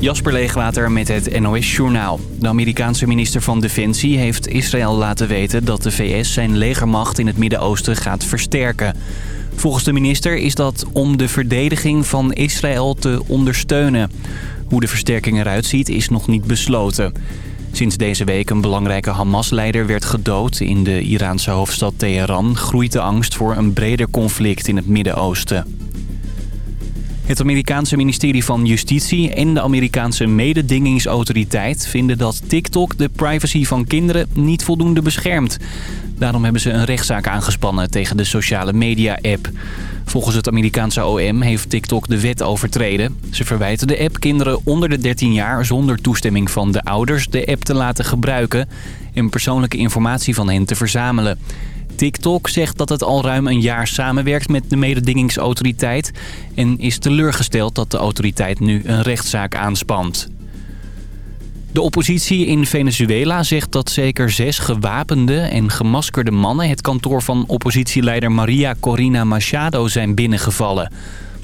Jasper Leegwater met het NOS Journaal. De Amerikaanse minister van Defensie heeft Israël laten weten... dat de VS zijn legermacht in het Midden-Oosten gaat versterken. Volgens de minister is dat om de verdediging van Israël te ondersteunen. Hoe de versterking eruit ziet is nog niet besloten. Sinds deze week een belangrijke Hamas-leider werd gedood in de Iraanse hoofdstad Teheran... groeit de angst voor een breder conflict in het Midden-Oosten. Het Amerikaanse ministerie van Justitie en de Amerikaanse mededingingsautoriteit vinden dat TikTok de privacy van kinderen niet voldoende beschermt. Daarom hebben ze een rechtszaak aangespannen tegen de sociale media-app. Volgens het Amerikaanse OM heeft TikTok de wet overtreden. Ze verwijten de app kinderen onder de 13 jaar zonder toestemming van de ouders de app te laten gebruiken en persoonlijke informatie van hen te verzamelen. TikTok zegt dat het al ruim een jaar samenwerkt met de mededingingsautoriteit... en is teleurgesteld dat de autoriteit nu een rechtszaak aanspant. De oppositie in Venezuela zegt dat zeker zes gewapende en gemaskerde mannen... het kantoor van oppositieleider Maria Corina Machado zijn binnengevallen.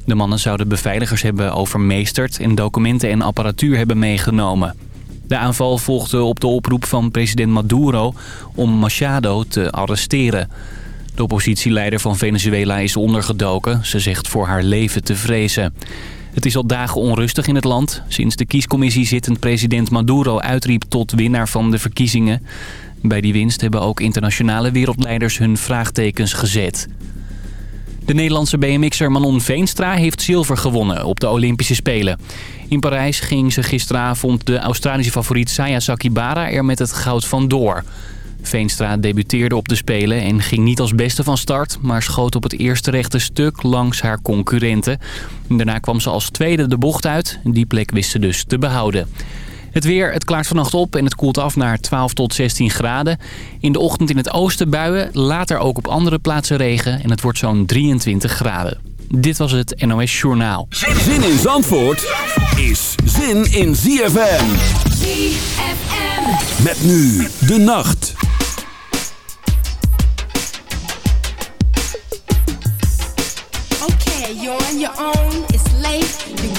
De mannen zouden beveiligers hebben overmeesterd... en documenten en apparatuur hebben meegenomen. De aanval volgde op de oproep van president Maduro om Machado te arresteren. De oppositieleider van Venezuela is ondergedoken. Ze zegt voor haar leven te vrezen. Het is al dagen onrustig in het land. Sinds de kiescommissie zittend president Maduro uitriep tot winnaar van de verkiezingen. Bij die winst hebben ook internationale wereldleiders hun vraagtekens gezet. De Nederlandse BMX'er Manon Veenstra heeft zilver gewonnen op de Olympische Spelen. In Parijs ging ze gisteravond de Australische favoriet Saya Sakibara er met het goud vandoor. Veenstra debuteerde op de Spelen en ging niet als beste van start... maar schoot op het eerste rechte stuk langs haar concurrenten. Daarna kwam ze als tweede de bocht uit. Die plek wist ze dus te behouden. Het weer, het klaart vannacht op en het koelt af naar 12 tot 16 graden. In de ochtend in het oosten buien, later ook op andere plaatsen regen en het wordt zo'n 23 graden. Dit was het NOS Journaal. Zin in Zandvoort is zin in ZFM. ZFM. Met nu de nacht. Okay, you're on your own, it's late.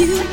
you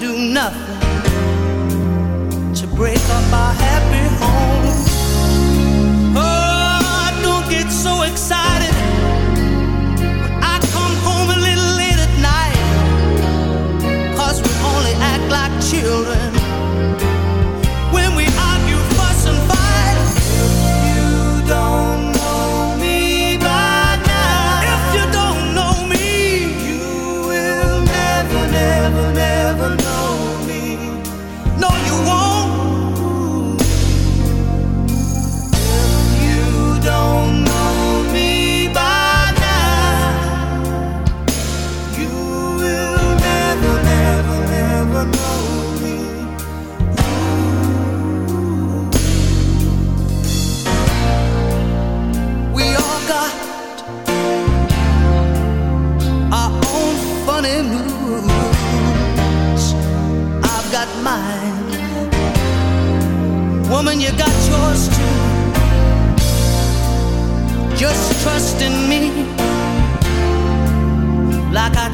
do nothing to break up our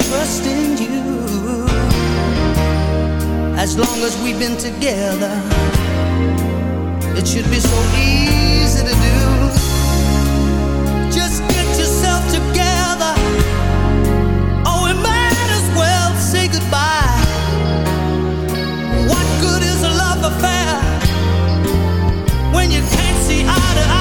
trust in you. As long as we've been together, it should be so easy to do. Just get yourself together. Oh, we might as well say goodbye. What good is a love affair when you can't see eye to eye?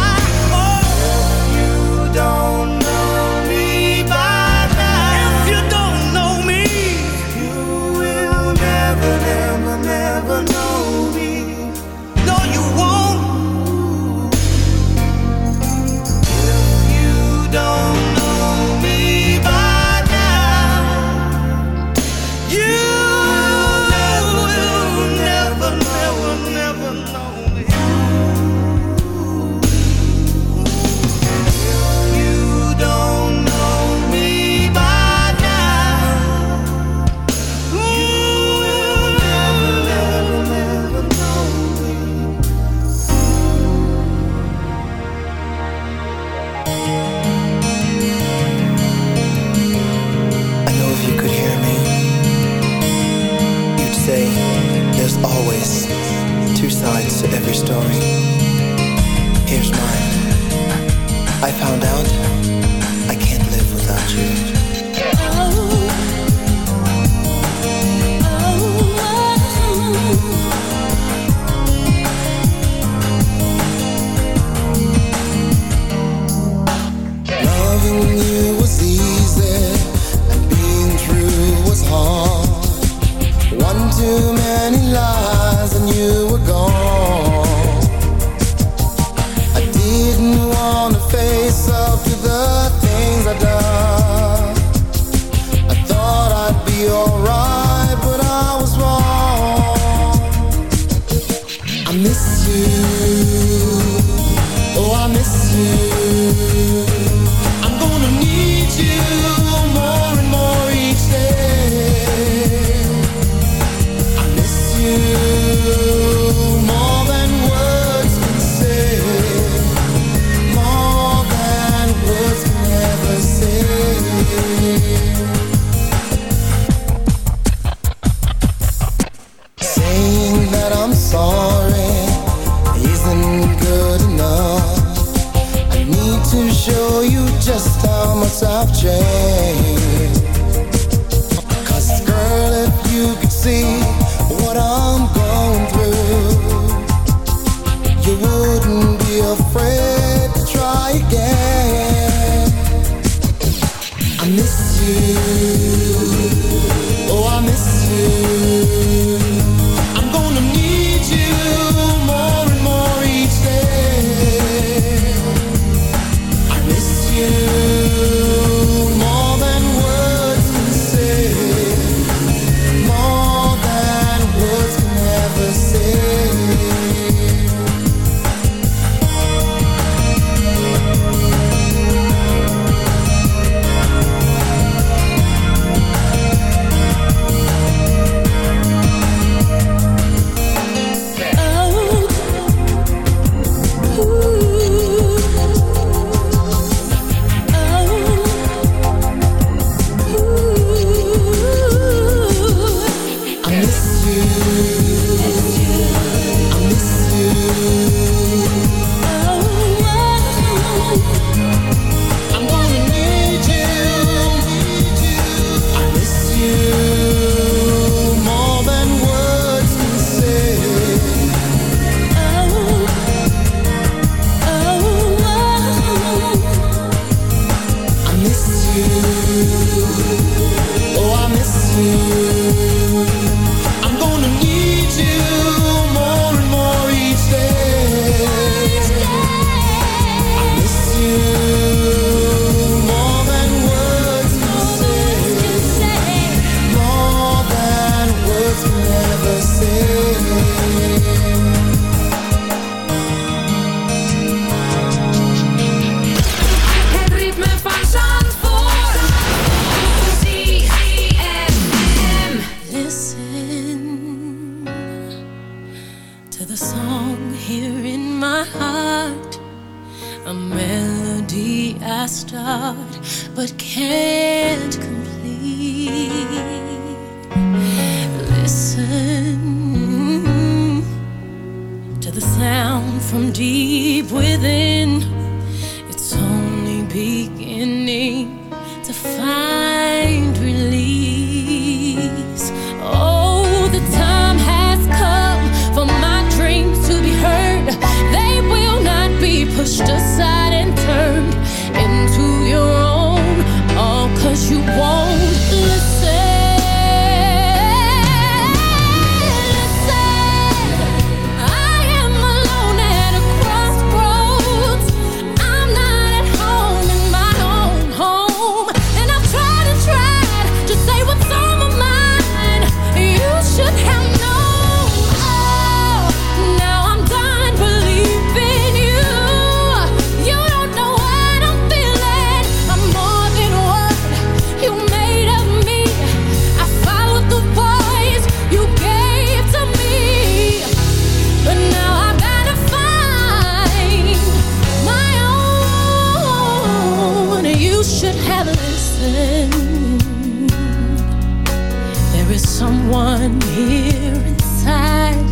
someone here inside,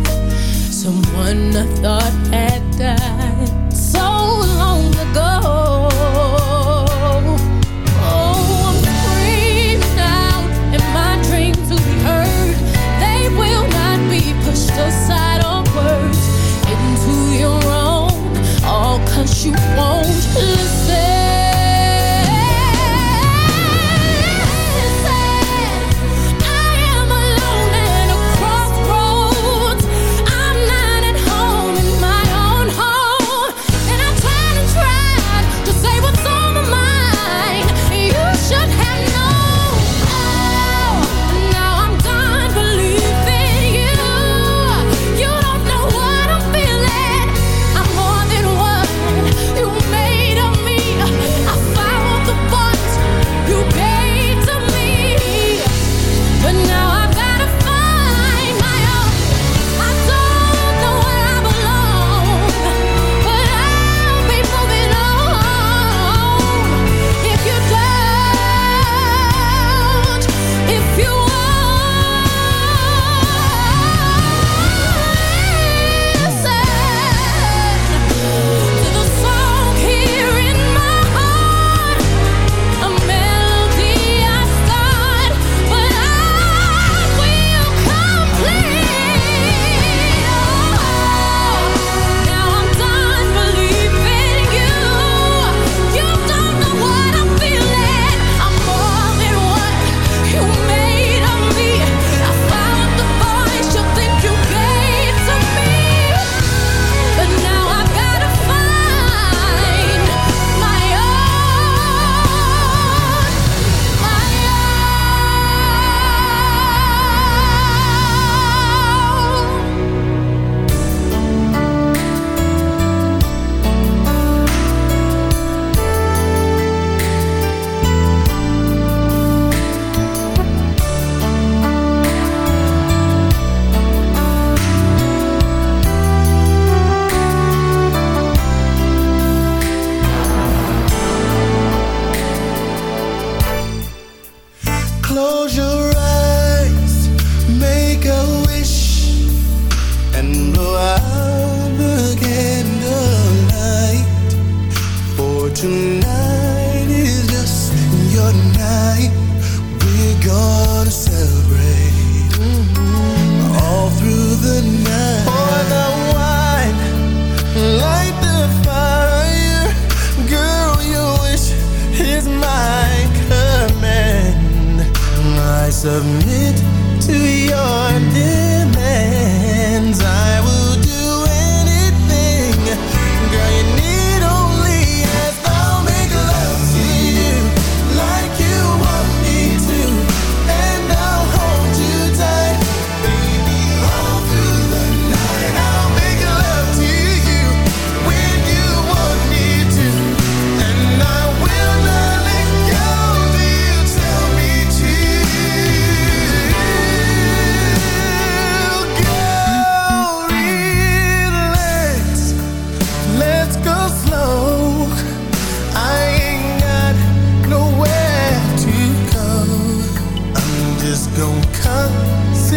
someone I thought had died. So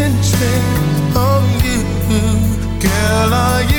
attention on you, girl. Are you?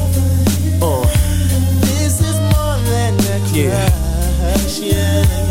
yeah.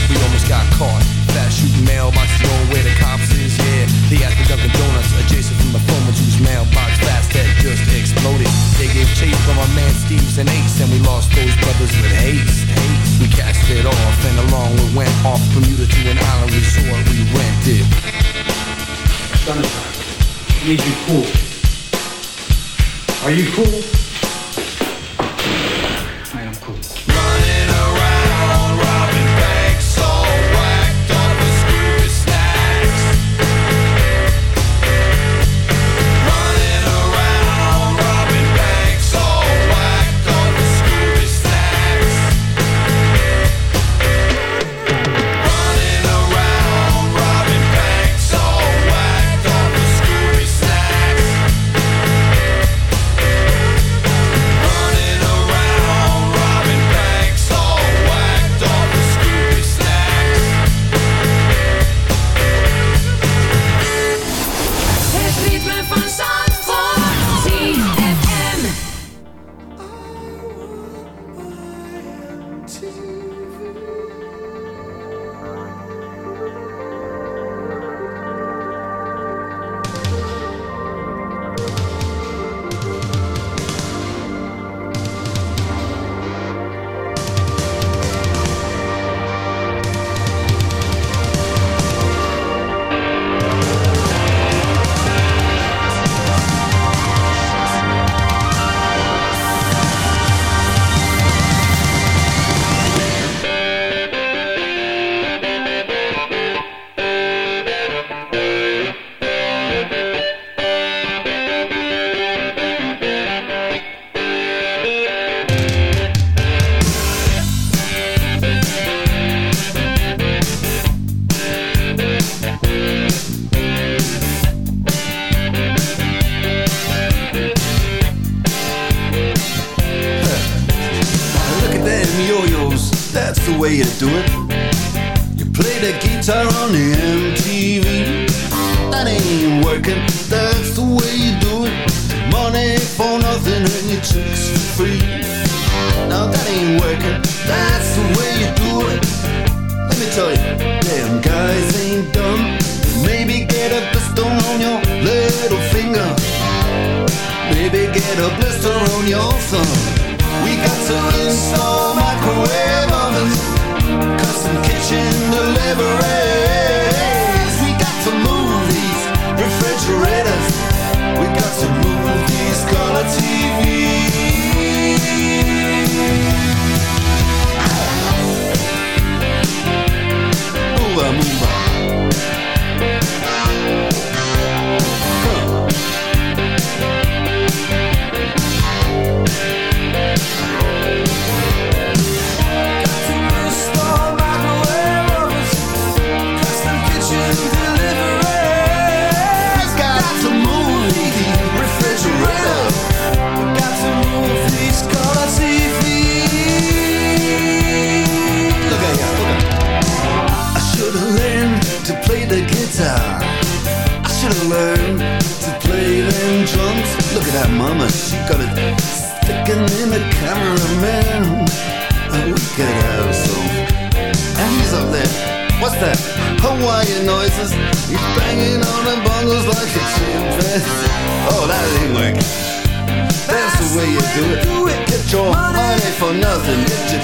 we almost got caught. Fast shooting mailbox going where the cops is, yeah. They asked for Dunkin' Donuts adjacent from the former juice mailbox fast that just exploded. They gave chase from our man Steve's and Ace, and we lost those brothers with haste. haste. We cast it off, and along we went off from Utah to an island resort we rented. Sunshine, need you cool. Are you cool?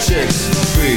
chicks free.